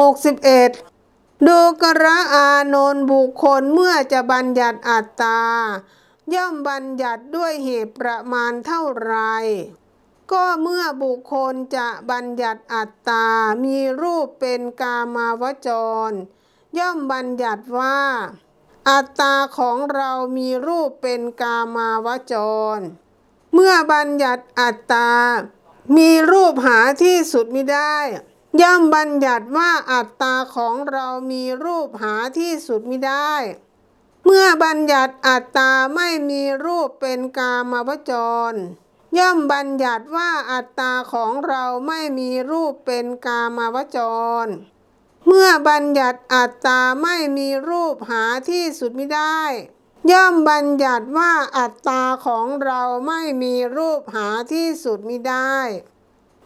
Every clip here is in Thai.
61ดูกระอานนท์บุคคลเมื่อจะบัญญัติอัตตา ย่อมบัญญัติด้วยเหตุประมาณเท่าไร ก็เมื่อบุคคลจะบัญญัติอัตตา มีรูปเป็นกามาวจร ย่อมบัญญัติว่า อัตตาของเรามีรูปเป็นกามาวจร เมื่อบัญญัติอัตตา มีรูปหาที่สุดไมิได้ ย่อมบัญญัติว่าอัตตาของเรามีรูปหาที่สุดไมิได้ เมื่อบัญญัติอัตตาไม่มีรูปเป็นกามาวจร ย่อมบัญญัติว่าอัตตาของเราไม่มีรูปเป็นกามาวจร เมื่อบัญญัติอัตตาไม่มีรูปหาที่สุดไมิได้ ย่อมบัญญัติว่าอัตตาของเราไม่มีรูปหาที่สุดไมิได้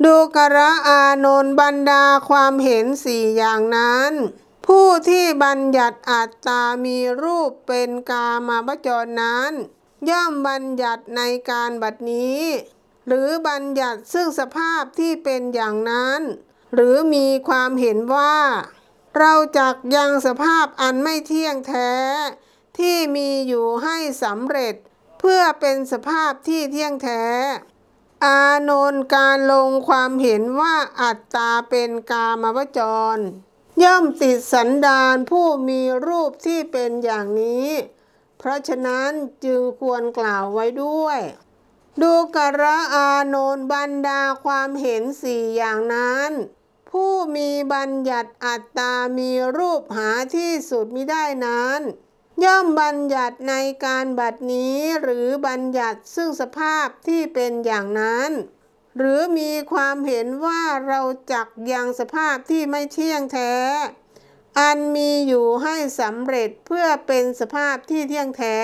ดูกระอานนท์บรรดาความเห็นสี่อย่างนั้น ผู้ที่บัญญัติอัตตามีรูปเป็นกามาวจรนั้น ย่อมบัญญัติในการบัดนี้ หรือบัญญัติซึ่งสภาพที่เป็นอย่างนั้น หรือมีความเห็นว่า เราจักยังสภาพอันไม่เที่ยงแท้ ที่มีอยู่ให้สำเร็จ เพื่อเป็นสภาพที่เที่ยงแท้ อานนท์การลงความเห็นว่าอัตตาเป็นกามวจร ย่อมติดสันดานผู้มีรูปที่เป็นอย่างนี้ เพราะฉะนั้นจึงควรกล่าวไว้ด้วย ดูกระอานนท์บรรดาความเห็นสี่อย่างนั้น ผู้มีบัญญัติอัตตามีรูปหาที่สุดมิได้นั้น ย่อมบัญญัติในการบัดนี้หรือบัญญัติซึ่งสภาพที่เป็นอย่างนั้น หรือมีความเห็นว่าเราจักยังสภาพที่ไม่เที่ยงแท้ อันมีอยู่ให้สำเร็จเพื่อเป็นสภาพที่เที่ยงแท้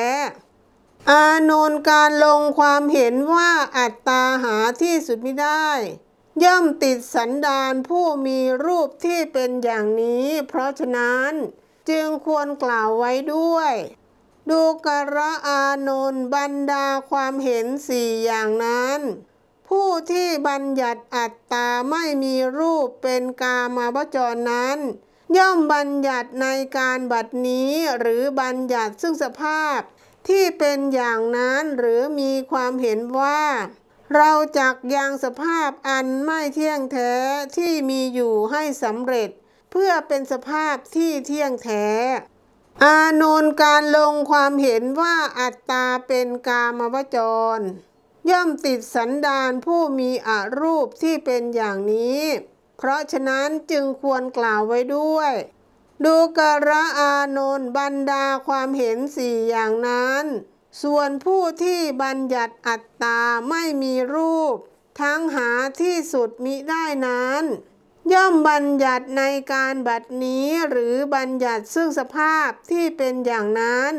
อานนท์การลงความเห็นว่าอัตตาหาที่สุดไม่ได้ ย่อมติดสันดานผู้มีรูปที่เป็นอย่างนี้ เพราะฉะนั้น จึงควรกล่าวไว้ด้วย ดูกระอานนท์บรรดาความเห็นสี่อย่างนั้น ผู้ที่บัญญัติอัตตาไม่มีรูปเป็นกามาวจรนั้น ย่อมบัญญัติในการบัดนี้หรือบัญญัติซึ่งสภาพที่เป็นอย่างนั้นหรือมีความเห็นว่า เราจักยังสภาพอันไม่เที่ยงแท้ที่มีอยู่ให้สำเร็จ เพื่อเป็นสภาพที่เที่ยงแท้ อานนท์การลงความเห็นว่าอัตตาเป็นกามวจร ย่อมติดสันดานผู้มีอรูปที่เป็นอย่างนี้ เพราะฉะนั้นจึงควรกล่าวไว้ด้วย ดูกระอานนท์บรรดาความเห็นสี่อย่างนั้น ส่วนผู้ที่บัญญัติอัตตาไม่มีรูป ทั้งหาที่สุดมิได้นั้น ย่อมบัญญัติในการบัดนี้หรือบัญญัติซึ่งสภาพที่เป็นอย่างนั้น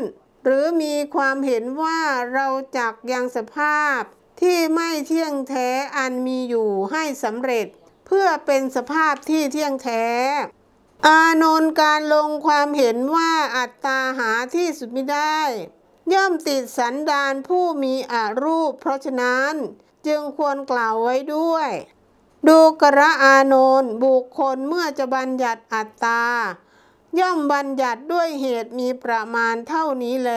หรือมีความเห็นว่าเราจักยังสภาพที่ไม่เที่ยงแท้อันมีอยู่ให้สำเร็จ เพื่อเป็นสภาพที่เที่ยงแท้ อานนท์การลงความเห็นว่าอัตตาหาที่สุดไม่ได้ ย่อมติดสันดานผู้มีอารูป เพราะฉะนั้นจึงควรกล่าวไว้ด้วย ดูกระอานนท์บุคคลเมื่อจะบัญญัติอัตตา ย่อมบัญญัติด้วยเหตุมีประมาณเท่านี้แล